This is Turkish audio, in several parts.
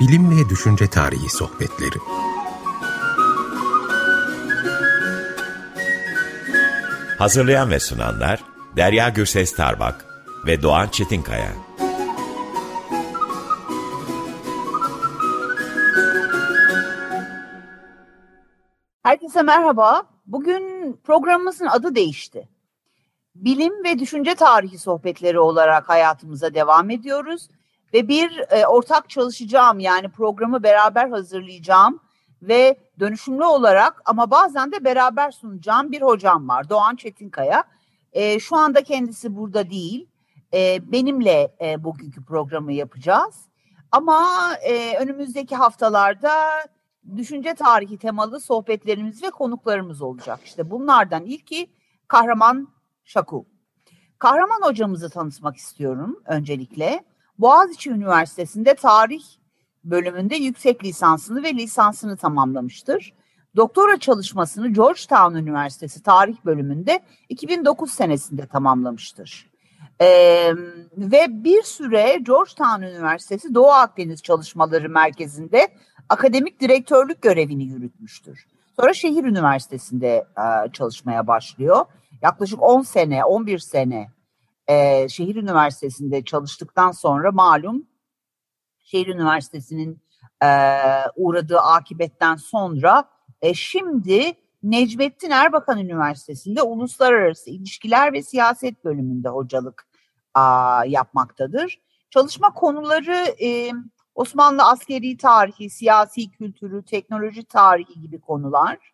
Bilim ve Düşünce Tarihi Sohbetleri Hazırlayan ve sunanlar Derya Gürses Tarbak ve Doğan Çetinkaya. Herkese merhaba. Bugün programımızın adı değişti. Bilim ve düşünce tarihi sohbetleri olarak hayatımıza devam ediyoruz ve bir e, ortak çalışacağım yani programı beraber hazırlayacağım ve dönüşümlü olarak ama bazen de beraber sunacağım bir hocam var Doğan Çetinkaya. E, şu anda kendisi burada değil. E, benimle e, bugünkü programı yapacağız. Ama e, önümüzdeki haftalarda düşünce tarihi temalı sohbetlerimiz ve konuklarımız olacak. İşte bunlardan ilki Kahraman Şaku. Kahraman hocamızı tanıtmak istiyorum öncelikle. Boğaziçi Üniversitesi'nde tarih bölümünde yüksek lisansını ve lisansını tamamlamıştır. Doktora çalışmasını Georgetown Üniversitesi tarih bölümünde 2009 senesinde tamamlamıştır. Ee, ve bir süre Georgetown Üniversitesi Doğu Akdeniz Çalışmaları Merkezi'nde akademik direktörlük görevini yürütmüştür. Sonra şehir üniversitesinde e, çalışmaya başlıyor. Yaklaşık 10 sene, 11 sene e, şehir üniversitesinde çalıştıktan sonra malum şehir üniversitesinin e, uğradığı akibetten sonra e, şimdi Necmettin Erbakan Üniversitesi'nde Uluslararası İlişkiler ve Siyaset bölümünde hocalık a, yapmaktadır. Çalışma konuları e, Osmanlı askeri tarihi, siyasi kültürü, teknoloji tarihi gibi konular.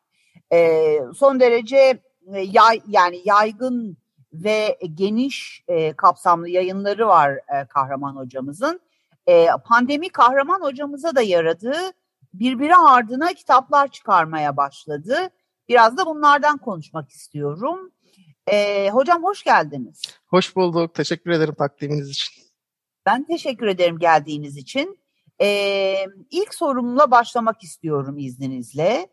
E, son derece e, yay, yani yaygın ve geniş e, kapsamlı yayınları var e, Kahraman hocamızın. E, pandemi Kahraman hocamıza da yaradı. Birbiri ardına kitaplar çıkarmaya başladı. Biraz da bunlardan konuşmak istiyorum. E, hocam hoş geldiniz. Hoş bulduk. Teşekkür ederim takdiminiz için. Ben teşekkür ederim geldiğiniz için. E, ilk sorumla başlamak istiyorum izninizle.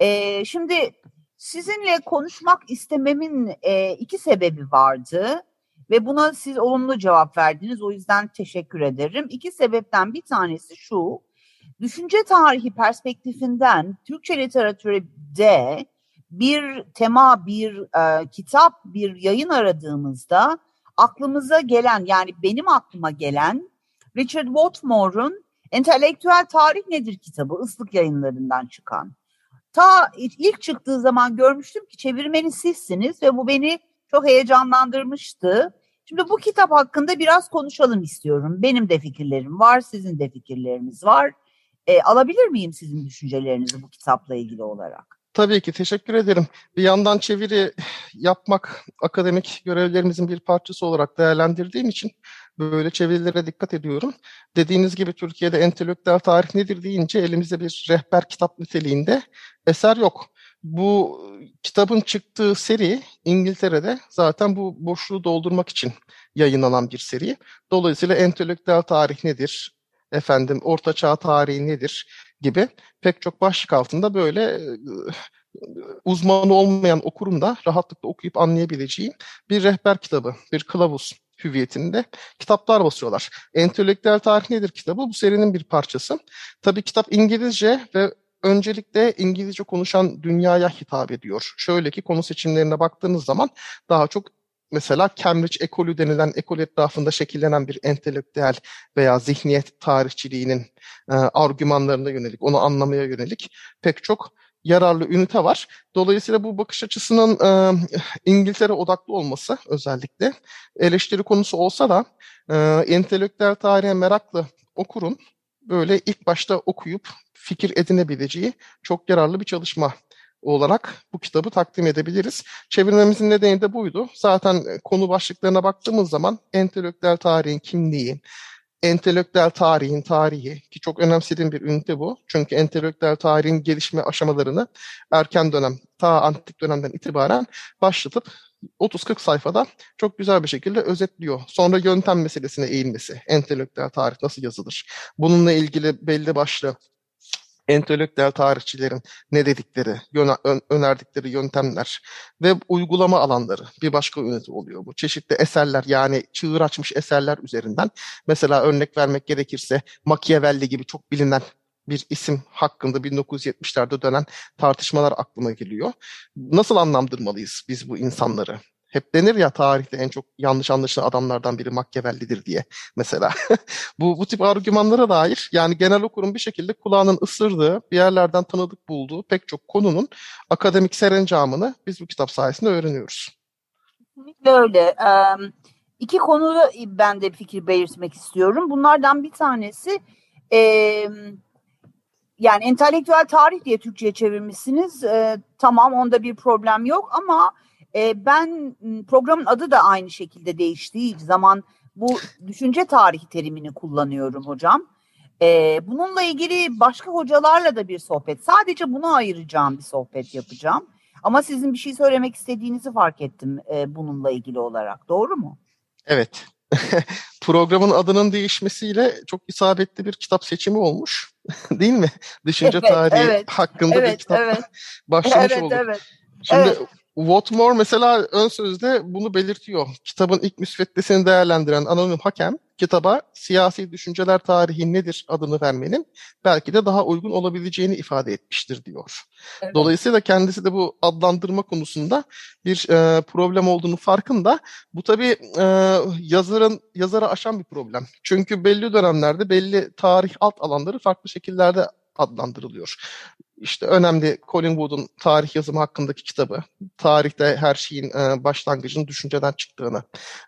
E, şimdi sizinle konuşmak istememin e, iki sebebi vardı ve buna siz olumlu cevap verdiniz. O yüzden teşekkür ederim. İki sebepten bir tanesi şu. Düşünce tarihi perspektifinden Türkçe literatürde bir tema, bir e, kitap, bir yayın aradığımızda aklımıza gelen yani benim aklıma gelen Richard Watmore'un Entelektüel Tarih Nedir kitabı ıslık yayınlarından çıkan. Ta ilk çıktığı zaman görmüştüm ki çevirmeni sizsiniz ve bu beni çok heyecanlandırmıştı. Şimdi bu kitap hakkında biraz konuşalım istiyorum. Benim de fikirlerim var, sizin de fikirleriniz var. E, alabilir miyim sizin düşüncelerinizi bu kitapla ilgili olarak? Tabii ki teşekkür ederim. Bir yandan çeviri yapmak akademik görevlerimizin bir parçası olarak değerlendirdiğim için böyle çevirilere dikkat ediyorum. Dediğiniz gibi Türkiye'de entelektüel tarih nedir deyince elimizde bir rehber kitap niteliğinde eser yok. Bu kitabın çıktığı seri İngiltere'de zaten bu boşluğu doldurmak için yayınlanan bir seri. Dolayısıyla entelektüel tarih nedir, efendim orta çağ tarihi nedir gibi pek çok başlık altında böyle uzmanı olmayan okurun da rahatlıkla okuyup anlayabileceği bir rehber kitabı, bir kılavuz hüviyetinde kitaplar basıyorlar. Entelektüel tarih nedir kitabı? Bu serinin bir parçası. Tabii kitap İngilizce ve öncelikle İngilizce konuşan dünyaya hitap ediyor. Şöyle ki konu seçimlerine baktığınız zaman daha çok mesela Cambridge ekolü denilen ekol etrafında şekillenen bir entelektüel veya zihniyet tarihçiliğinin e, argümanlarına yönelik, onu anlamaya yönelik pek çok yararlı ünite var. Dolayısıyla bu bakış açısının e, İngiltere odaklı olması özellikle eleştiri konusu olsa da e, entelektüel tarihe meraklı okurun böyle ilk başta okuyup fikir edinebileceği çok yararlı bir çalışma olarak bu kitabı takdim edebiliriz. Çevirmemizin nedeni de buydu. Zaten konu başlıklarına baktığımız zaman entelektüel tarihin kimliği, entelektüel tarihin tarihi ki çok önemsediğim bir ünite bu. Çünkü entelektüel tarihin gelişme aşamalarını erken dönem, ta antik dönemden itibaren başlatıp 30-40 sayfada çok güzel bir şekilde özetliyor. Sonra yöntem meselesine eğilmesi, entelektüel tarih nasıl yazılır? Bununla ilgili belli başlı entelektüel tarihçilerin ne dedikleri, önerdikleri yöntemler ve uygulama alanları bir başka ünite oluyor bu. Çeşitli eserler yani çığır açmış eserler üzerinden mesela örnek vermek gerekirse Machiavelli gibi çok bilinen bir isim hakkında 1970'lerde dönen tartışmalar aklıma geliyor. Nasıl anlamdırmalıyız biz bu insanları? Hep denir ya tarihte en çok yanlış anlaşılan adamlardan biri Machiavelli'dir diye mesela. bu, bu tip argümanlara dair yani genel okurun bir şekilde kulağının ısırdığı, bir yerlerden tanıdık bulduğu pek çok konunun akademik serencamını biz bu kitap sayesinde öğreniyoruz. Kesinlikle öyle. İki konuda ben de fikir belirtmek istiyorum. Bunlardan bir tanesi yani entelektüel tarih diye Türkçe'ye çevirmişsiniz. Tamam onda bir problem yok ama e, ben programın adı da aynı şekilde değiştiği zaman bu düşünce tarihi terimini kullanıyorum hocam. E, bununla ilgili başka hocalarla da bir sohbet, sadece bunu ayıracağım bir sohbet yapacağım. Ama sizin bir şey söylemek istediğinizi fark ettim e, bununla ilgili olarak. Doğru mu? Evet. Programın adının değişmesiyle çok isabetli bir kitap seçimi olmuş. Değil mi? Düşünce evet, tarihi evet, hakkında evet, bir kitap evet. başlamış evet, olduk. Evet, Şimdi evet. Watmore mesela ön sözde bunu belirtiyor. Kitabın ilk müsveddesini değerlendiren anonim hakem kitaba siyasi düşünceler tarihi nedir adını vermenin belki de daha uygun olabileceğini ifade etmiştir diyor. Evet. Dolayısıyla kendisi de bu adlandırma konusunda bir e, problem olduğunu farkında. Bu tabii e, yazarın yazara aşan bir problem. Çünkü belli dönemlerde belli tarih alt alanları farklı şekillerde adlandırılıyor işte önemli Colin Wood'un tarih yazımı hakkındaki kitabı, tarihte her şeyin e, başlangıcının düşünceden çıktığını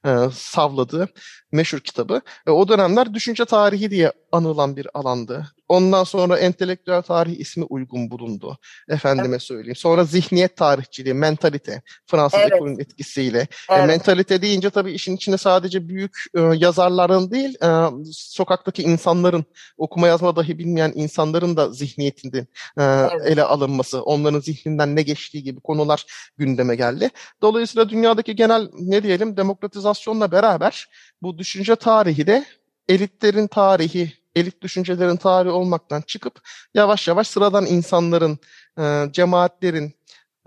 e, savladığı meşhur kitabı. E, o dönemler düşünce tarihi diye anılan bir alandı. Ondan sonra entelektüel tarih ismi uygun bulundu. Efendime evet. söyleyeyim. Sonra zihniyet tarihçiliği, mentalite. Fransız evet. ekolün etkisiyle. E, evet. E, mentalite deyince tabii işin içine sadece büyük e, yazarların değil, e, sokaktaki insanların, okuma yazma dahi bilmeyen insanların da zihniyetinde e, evet. ele alınması, onların zihninden ne geçtiği gibi konular gündeme geldi. Dolayısıyla dünyadaki genel ne diyelim demokratizasyonla beraber bu düşünce tarihi de elitlerin tarihi, elit düşüncelerin tarihi olmaktan çıkıp yavaş yavaş sıradan insanların, e, cemaatlerin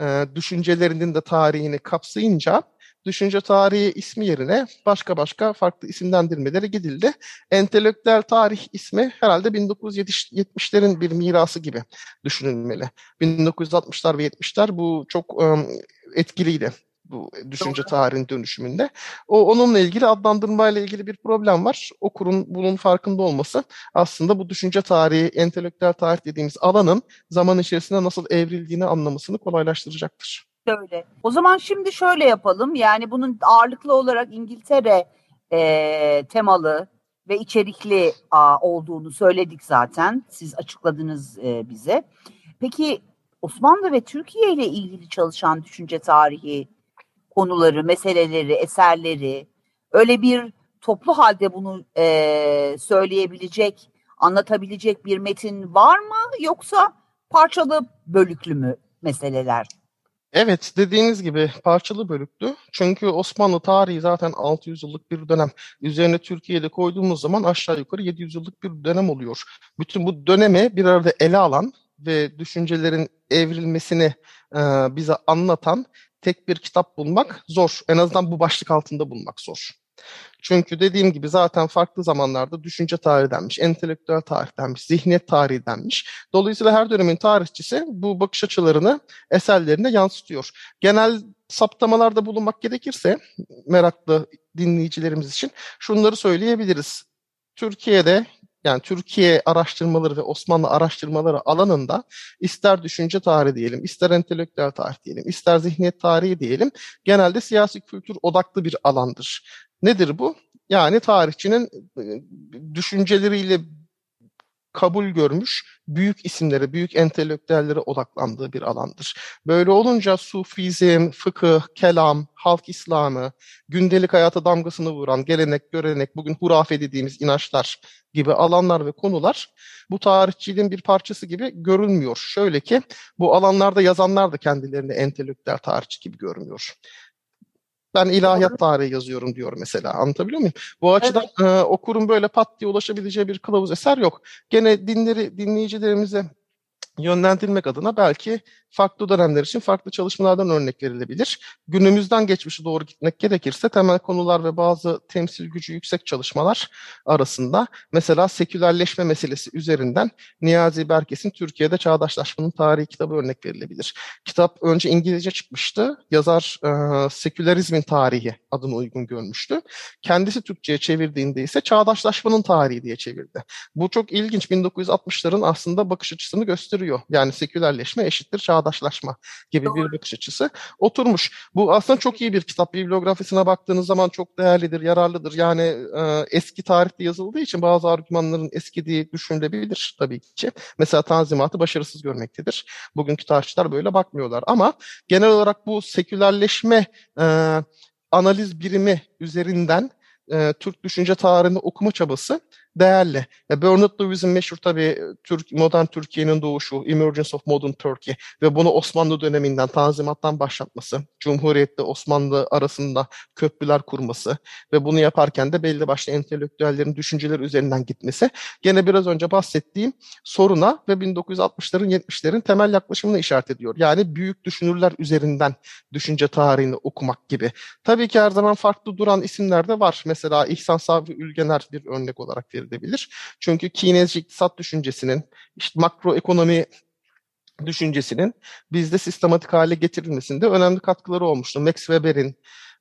e, düşüncelerinin de tarihini kapsayınca düşünce tarihi ismi yerine başka başka farklı isimlendirmeleri gidildi. Entelektüel tarih ismi herhalde 1970'lerin bir mirası gibi düşünülmeli. 1960'lar ve 70'ler bu çok etkiliydi bu düşünce Doğru. tarihinin dönüşümünde. O onunla ilgili adlandırmayla ilgili bir problem var. Okurun bunun farkında olması aslında bu düşünce tarihi, entelektüel tarih dediğimiz alanın zaman içerisinde nasıl evrildiğini anlamasını kolaylaştıracaktır. Öyle. O zaman şimdi şöyle yapalım. Yani bunun ağırlıklı olarak İngiltere e, temalı ve içerikli a, olduğunu söyledik zaten. Siz açıkladınız e, bize. Peki Osmanlı ve Türkiye ile ilgili çalışan düşünce tarihi konuları, meseleleri, eserleri öyle bir toplu halde bunu e, söyleyebilecek, anlatabilecek bir metin var mı yoksa parçalı bölüklü mü meseleler? Evet, dediğiniz gibi parçalı bölüklü. Çünkü Osmanlı tarihi zaten 600 yıllık bir dönem. Üzerine Türkiye'de koyduğumuz zaman aşağı yukarı 700 yıllık bir dönem oluyor. Bütün bu dönemi bir arada ele alan ve düşüncelerin evrilmesini e, bize anlatan tek bir kitap bulmak zor. En azından bu başlık altında bulmak zor. Çünkü dediğim gibi zaten farklı zamanlarda düşünce tarihi denmiş, entelektüel tarih denmiş, zihniyet tarihi denmiş. Dolayısıyla her dönemin tarihçisi bu bakış açılarını eserlerine yansıtıyor. Genel saptamalarda bulunmak gerekirse meraklı dinleyicilerimiz için şunları söyleyebiliriz. Türkiye'de yani Türkiye araştırmaları ve Osmanlı araştırmaları alanında ister düşünce tarihi diyelim, ister entelektüel tarih diyelim, ister zihniyet tarihi diyelim genelde siyasi kültür odaklı bir alandır. Nedir bu? Yani tarihçinin e, düşünceleriyle kabul görmüş büyük isimlere, büyük entelektüellere odaklandığı bir alandır. Böyle olunca sufizm, fıkıh, kelam, halk İslamı, gündelik hayata damgasını vuran gelenek, görenek, bugün hurafe dediğimiz inançlar gibi alanlar ve konular bu tarihçiliğin bir parçası gibi görülmüyor. Şöyle ki bu alanlarda yazanlar da kendilerini entelektüel tarihçi gibi görmüyor. Ben ilahiyat tarihi yazıyorum diyor mesela. Anlatabiliyor muyum? Bu açıdan evet. e, okurun böyle pat diye ulaşabileceği bir kılavuz eser yok. Gene dinleri dinleyicilerimize yönlendirmek adına belki farklı dönemler için farklı çalışmalardan örnek verilebilir. Günümüzden geçmişe doğru gitmek gerekirse temel konular ve bazı temsil gücü yüksek çalışmalar arasında mesela sekülerleşme meselesi üzerinden Niyazi Berkes'in Türkiye'de Çağdaşlaşmanın Tarihi kitabı örnek verilebilir. Kitap önce İngilizce çıkmıştı. Yazar e, Sekülerizmin Tarihi adını uygun görmüştü. Kendisi Türkçe'ye çevirdiğinde ise Çağdaşlaşmanın Tarihi diye çevirdi. Bu çok ilginç. 1960'ların aslında bakış açısını gösteriyor. Yani sekülerleşme eşittir çağdaşlaşma çağdaşlaşma gibi Doğru. bir bakış açısı oturmuş. Bu aslında çok iyi bir kitap. Bibliografisine baktığınız zaman çok değerlidir, yararlıdır. Yani e, eski tarihte yazıldığı için bazı argümanların eskidiği düşünülebilir tabii ki. Mesela Tanzimat'ı başarısız görmektedir. Bugünkü tarihçiler böyle bakmıyorlar. Ama genel olarak bu sekülerleşme e, analiz birimi üzerinden e, Türk düşünce tarihini okuma çabası değerli. E, Bernard Lewis'in meşhur tabii Türk, modern Türkiye'nin doğuşu, Emergence of Modern Turkey ve bunu Osmanlı döneminden, Tanzimat'tan başlatması, Cumhuriyet'te Osmanlı arasında köprüler kurması ve bunu yaparken de belli başlı entelektüellerin düşünceleri üzerinden gitmesi gene biraz önce bahsettiğim soruna ve 1960'ların 70'lerin temel yaklaşımını işaret ediyor. Yani büyük düşünürler üzerinden düşünce tarihini okumak gibi. Tabii ki her zaman farklı duran isimler de var. Mesela İhsan Sabri Ülgener bir örnek olarak verilir edilebilir. Çünkü Keynesci iktisat düşüncesinin, işte makroekonomi düşüncesinin bizde sistematik hale getirilmesinde önemli katkıları olmuştu. Max Weber'in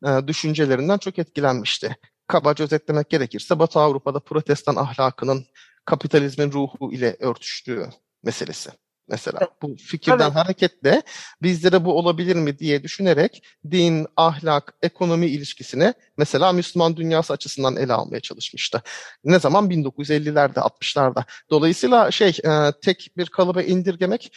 e, düşüncelerinden çok etkilenmişti. Kabaca özetlemek gerekirse Batı Avrupa'da protestan ahlakının kapitalizmin ruhu ile örtüştüğü meselesi mesela. Bu fikirden evet. hareketle bizlere bu olabilir mi diye düşünerek din, ahlak, ekonomi ilişkisini mesela Müslüman dünyası açısından ele almaya çalışmıştı. Ne zaman? 1950'lerde, 60'larda. Dolayısıyla şey e, tek bir kalıba indirgemek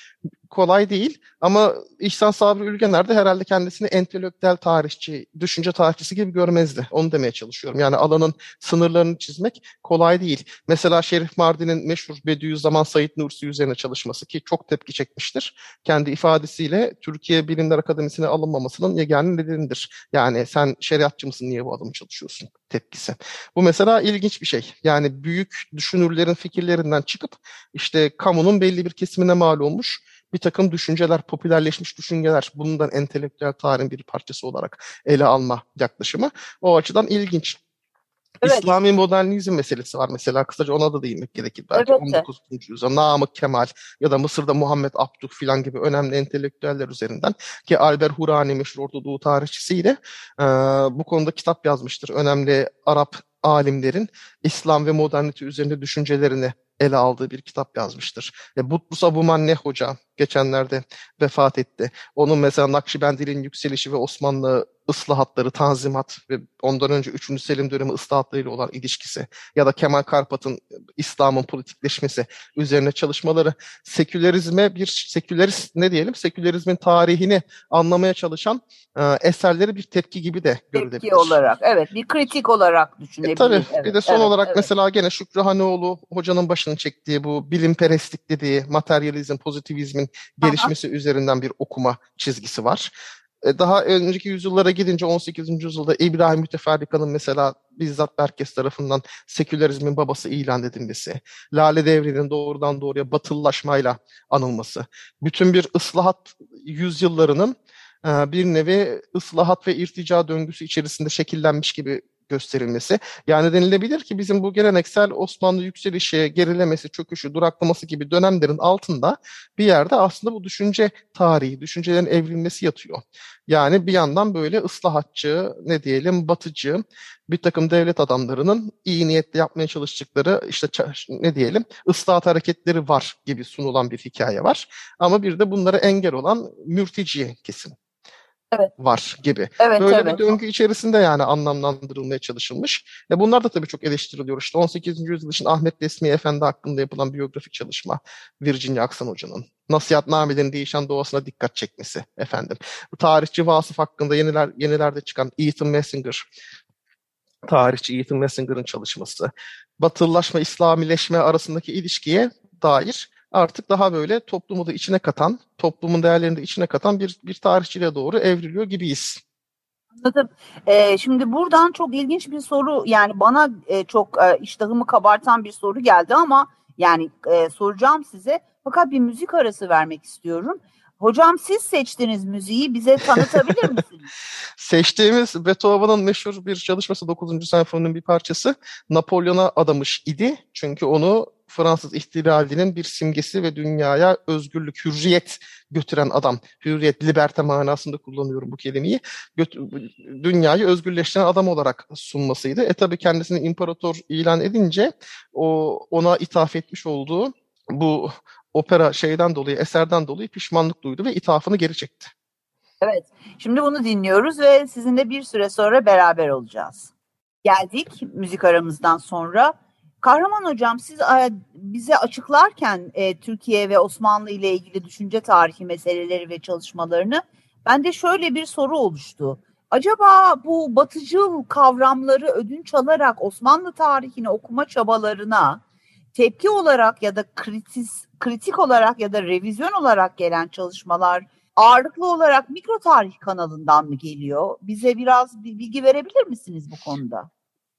kolay değil ama İhsan Sabri Ülgener de herhalde kendisini entelektüel tarihçi, düşünce tarihçisi gibi görmezdi. Onu demeye çalışıyorum. Yani alanın sınırlarını çizmek kolay değil. Mesela Şerif Mardin'in meşhur Bediüzzaman Said Nursi üzerine çalışması ki çok tepki çekmiştir. Kendi ifadesiyle Türkiye Bilimler Akademisi'ne alınmamasının yegane nedenidir. Yani sen şeriatçı mısın niye bu adamı çalışıyorsun tepkisi. Bu mesela ilginç bir şey. Yani büyük düşünürlerin fikirlerinden çıkıp işte kamunun belli bir kesimine mal olmuş bir takım düşünceler, popülerleşmiş düşünceler bundan entelektüel tarihin bir parçası olarak ele alma yaklaşımı. O açıdan ilginç. Evet. İslami modernizm meselesi var mesela. Kısaca ona da değinmek gerekir belki. Evet. 19. yüzyılda Namık Kemal ya da Mısır'da Muhammed Abduh filan gibi önemli entelektüeller üzerinden ki Albert Hurani meşhur Orta Doğu tarihçisiyle e, bu konuda kitap yazmıştır. Önemli Arap alimlerin İslam ve modernite üzerinde düşüncelerini ele aldığı bir kitap yazmıştır. E, Butlus Abuman ne hoca geçenlerde vefat etti. Onun mesela Nakşibendiliğin yükselişi ve Osmanlı ıslahatları, tanzimat ve ondan önce 3. Selim dönemi ıslahatlarıyla olan ilişkisi ya da Kemal Karpat'ın İslam'ın politikleşmesi üzerine çalışmaları sekülerizme bir sekülerist ne diyelim sekülerizmin tarihini anlamaya çalışan e, eserleri bir tepki gibi de görülebilir. Tepki olarak evet bir kritik olarak düşünebilir. E, tabii evet, bir de son evet, olarak evet. mesela gene Şükrü Hanoğlu hocanın başını çektiği bu bilimperestlik dediği materyalizm, pozitivizmin gelişmesi Aha. üzerinden bir okuma çizgisi var. E, daha önceki yüzyıllara gidince 18. yüzyılda İbrahim Müteferrika'nın mesela bizzat Berkes tarafından sekülerizmin babası ilan edilmesi, Lale Devri'nin doğrudan doğruya batılılaşmayla anılması, bütün bir ıslahat yüzyıllarının e, bir nevi ıslahat ve irtica döngüsü içerisinde şekillenmiş gibi gösterilmesi. Yani denilebilir ki bizim bu geleneksel Osmanlı yükselişi, gerilemesi, çöküşü, duraklaması gibi dönemlerin altında bir yerde aslında bu düşünce tarihi, düşüncelerin evrilmesi yatıyor. Yani bir yandan böyle ıslahatçı, ne diyelim batıcı bir takım devlet adamlarının iyi niyetle yapmaya çalıştıkları işte ne diyelim ıslahat hareketleri var gibi sunulan bir hikaye var. Ama bir de bunlara engel olan mürteci kesim evet. var gibi. Evet, Böyle evet. bir döngü içerisinde yani anlamlandırılmaya çalışılmış. Ve bunlar da tabii çok eleştiriliyor. İşte 18. yüzyıl için Ahmet Desmi Efendi hakkında yapılan biyografik çalışma Virginia Aksan Hoca'nın. Nasihatnamelerin değişen doğasına dikkat çekmesi efendim. Bu tarihçi Vasıf hakkında yeniler, yenilerde çıkan Ethan Messinger tarihçi Ethan Messinger'ın çalışması, batılılaşma, İslamileşme arasındaki ilişkiye dair artık daha böyle toplumu da içine katan, toplumun değerlerini de içine katan bir, bir tarihçiliğe doğru evriliyor gibiyiz. Anladım. Ee, şimdi buradan çok ilginç bir soru yani bana e, çok e, iştahımı kabartan bir soru geldi ama yani e, soracağım size. Fakat bir müzik arası vermek istiyorum. Hocam siz seçtiniz müziği bize tanıtabilir misiniz? Seçtiğimiz Beethoven'ın meşhur bir çalışması 9. senfoninin bir parçası Napolyon'a adamış idi. Çünkü onu Fransız ihtilalinin bir simgesi ve dünyaya özgürlük, hürriyet götüren adam. Hürriyet, liberte manasında kullanıyorum bu kelimeyi. dünyayı özgürleştiren adam olarak sunmasıydı. E tabi kendisini imparator ilan edince o ona ithaf etmiş olduğu bu opera şeyden dolayı, eserden dolayı pişmanlık duydu ve ithafını geri çekti. Evet, şimdi bunu dinliyoruz ve sizinle bir süre sonra beraber olacağız. Geldik müzik aramızdan sonra. Kahraman Hocam siz e, bize açıklarken e, Türkiye ve Osmanlı ile ilgili düşünce tarihi meseleleri ve çalışmalarını bende şöyle bir soru oluştu. Acaba bu batıcıl kavramları ödünç alarak Osmanlı tarihini okuma çabalarına tepki olarak ya da kritis, kritik olarak ya da revizyon olarak gelen çalışmalar ağırlıklı olarak mikro tarih kanalından mı geliyor? Bize biraz bilgi verebilir misiniz bu konuda?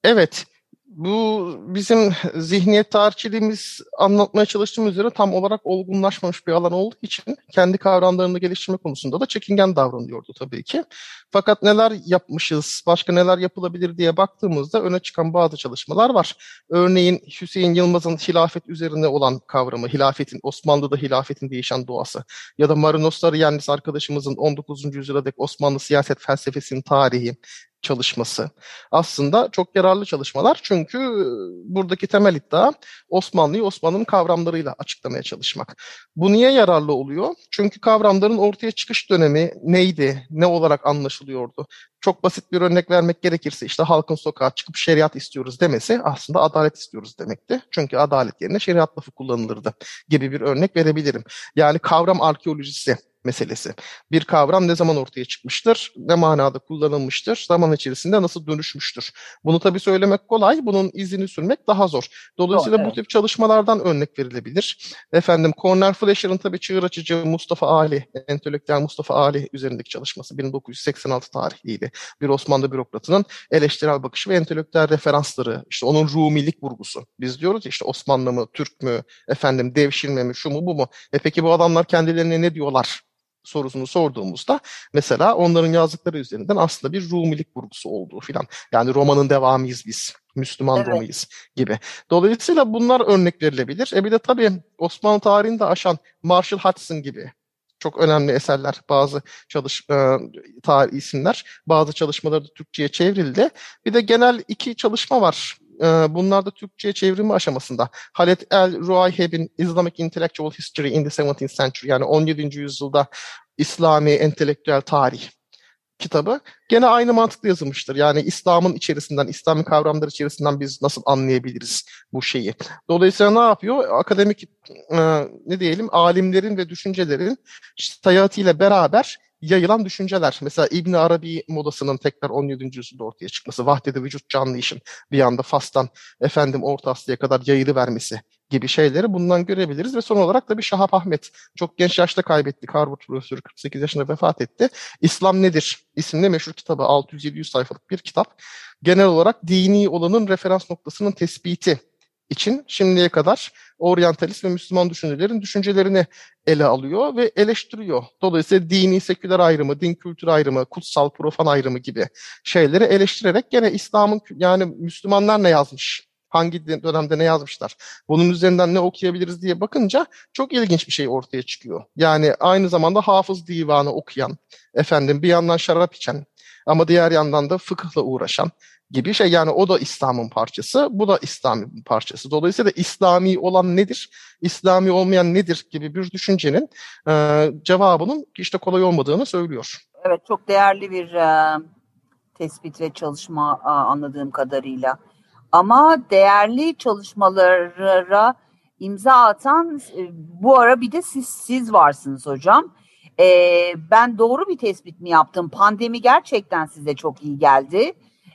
Evet, bu bizim zihniyet tarihçiliğimiz anlatmaya çalıştığımız üzere tam olarak olgunlaşmamış bir alan olduğu için kendi kavramlarını geliştirme konusunda da çekingen davranıyordu tabii ki. Fakat neler yapmışız, başka neler yapılabilir diye baktığımızda öne çıkan bazı çalışmalar var. Örneğin Hüseyin Yılmaz'ın hilafet üzerine olan kavramı, hilafetin, Osmanlı'da hilafetin değişen doğası ya da Marinos Sarıyenlis arkadaşımızın 19. yüzyıla dek Osmanlı siyaset felsefesinin tarihi, çalışması aslında çok yararlı çalışmalar. Çünkü e, buradaki temel iddia Osmanlı'yı Osmanlı'nın kavramlarıyla açıklamaya çalışmak. Bu niye yararlı oluyor? Çünkü kavramların ortaya çıkış dönemi neydi, ne olarak anlaşılıyordu? Çok basit bir örnek vermek gerekirse işte halkın sokağa çıkıp şeriat istiyoruz demesi aslında adalet istiyoruz demekti. Çünkü adalet yerine şeriat lafı kullanılırdı gibi bir örnek verebilirim. Yani kavram arkeolojisi meselesi. Bir kavram ne zaman ortaya çıkmıştır, ne manada kullanılmıştır, zaman içerisinde nasıl dönüşmüştür. Bunu tabii söylemek kolay, bunun izini sürmek daha zor. Dolayısıyla Doğru, bu tip çalışmalardan örnek verilebilir. Efendim Cornel Fletcher'ın tabii çığır açıcı Mustafa Ali, entelektüel Mustafa Ali üzerindeki çalışması 1986 tarihliydi. Bir Osmanlı bürokratının eleştirel bakışı ve entelektüel referansları, işte onun Rumilik vurgusu. Biz diyoruz ya işte Osmanlı mı, Türk mü, efendim devşirme mi, şu mu bu mu? E peki bu adamlar kendilerine ne diyorlar? Sorusunu sorduğumuzda mesela onların yazdıkları üzerinden aslında bir Rumilik vurgusu olduğu filan. Yani romanın devamıyız biz. Müslüman evet. Roma'yız gibi. Dolayısıyla bunlar örnek verilebilir. E bir de tabii Osmanlı tarihinde aşan Marshall Hudson gibi çok önemli eserler, bazı çalış e, tarih isimler, bazı çalışmaları da Türkçe'ye çevrildi. Bir de genel iki çalışma var bunlar da Türkçe'ye çevrimi aşamasında. Halet El Ruayheb'in Islamic Intellectual History in the 17th Century yani 17. yüzyılda İslami entelektüel tarih kitabı gene aynı mantıkla yazılmıştır. Yani İslam'ın içerisinden, İslami kavramlar içerisinden biz nasıl anlayabiliriz bu şeyi. Dolayısıyla ne yapıyor? Akademik e, ne diyelim alimlerin ve düşüncelerin hayatıyla beraber yayılan düşünceler. Mesela İbn Arabi modasının tekrar 17. yüzyılda ortaya çıkması, vahdede vücut canlı işin bir anda Fas'tan efendim Orta Asya'ya kadar yayılı vermesi gibi şeyleri bundan görebiliriz ve son olarak da bir Şahap Ahmet çok genç yaşta kaybettik. Harvard profesörü 48 yaşında vefat etti. İslam Nedir isimli meşhur kitabı 600-700 sayfalık bir kitap. Genel olarak dini olanın referans noktasının tespiti için şimdiye kadar oryantalist ve Müslüman düşüncelerin düşüncelerini ele alıyor ve eleştiriyor. Dolayısıyla dini, seküler ayrımı, din kültür ayrımı, kutsal, profan ayrımı gibi şeyleri eleştirerek gene İslam'ın yani Müslümanlar ne yazmış, hangi dönemde ne yazmışlar, bunun üzerinden ne okuyabiliriz diye bakınca çok ilginç bir şey ortaya çıkıyor. Yani aynı zamanda hafız divanı okuyan, efendim bir yandan şarap içen ama diğer yandan da fıkıhla uğraşan gibi şey. Yani o da İslam'ın parçası, bu da İslam'ın parçası. Dolayısıyla İslami olan nedir, İslami olmayan nedir gibi bir düşüncenin e, cevabının işte kolay olmadığını söylüyor. Evet, çok değerli bir e, tespit ve çalışma e, anladığım kadarıyla. Ama değerli çalışmalara imza atan e, bu ara bir de siz, siz varsınız hocam. Ee, ben doğru bir tespit mi yaptım? Pandemi gerçekten size çok iyi geldi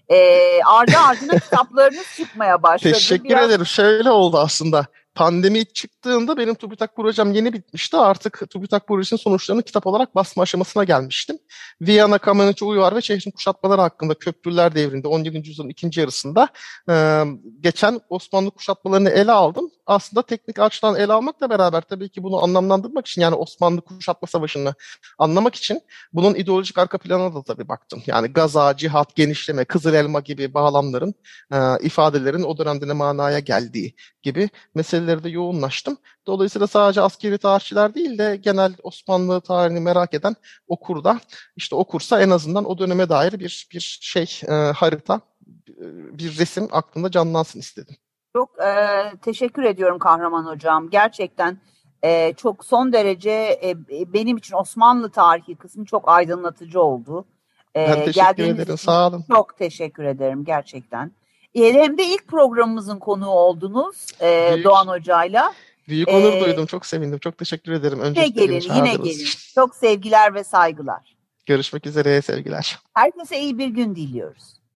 e, ardı ardına kitaplarınız çıkmaya başladı. Teşekkür Biraz... ederim. Şöyle oldu aslında. Pandemi çıktığında benim TÜBİTAK projem yeni bitmişti. Artık TÜBİTAK projesinin sonuçlarını kitap olarak basma aşamasına gelmiştim. Viyana, Kameniçi, Uyvar ve şehrin kuşatmaları hakkında köprüler devrinde 17. yüzyılın ikinci yarısında e, geçen Osmanlı kuşatmalarını ele aldım. Aslında teknik açıdan ele almakla beraber tabii ki bunu anlamlandırmak için yani Osmanlı kuşatma savaşını anlamak için bunun ideolojik arka planına da tabii baktım. Yani Gaza, cihat, genişleme, Kızıl Elma gibi bağlamların, e, ifadelerin o dönemde ne manaya geldiği gibi meseleleri de yoğunlaştım. Dolayısıyla sadece askeri tarihçiler değil de genel Osmanlı tarihini merak eden okur da işte okursa en azından o döneme dair bir bir şey e, harita, bir resim aklında canlansın istedim. Çok e, teşekkür ediyorum Kahraman Hocam. Gerçekten e, çok son derece e, benim için Osmanlı tarihi kısmı çok aydınlatıcı oldu. E, ben teşekkür ederim. Sağ olun. Çok teşekkür ederim gerçekten. Hem de ilk programımızın konuğu oldunuz e, Büyük. Doğan Hoca'yla. Büyük onur ee, duydum. Çok sevindim. Çok teşekkür ederim. Öncelikle yine gelin, yine gelin. Çok sevgiler ve saygılar. Görüşmek üzere sevgiler. Herkese iyi bir gün diliyoruz.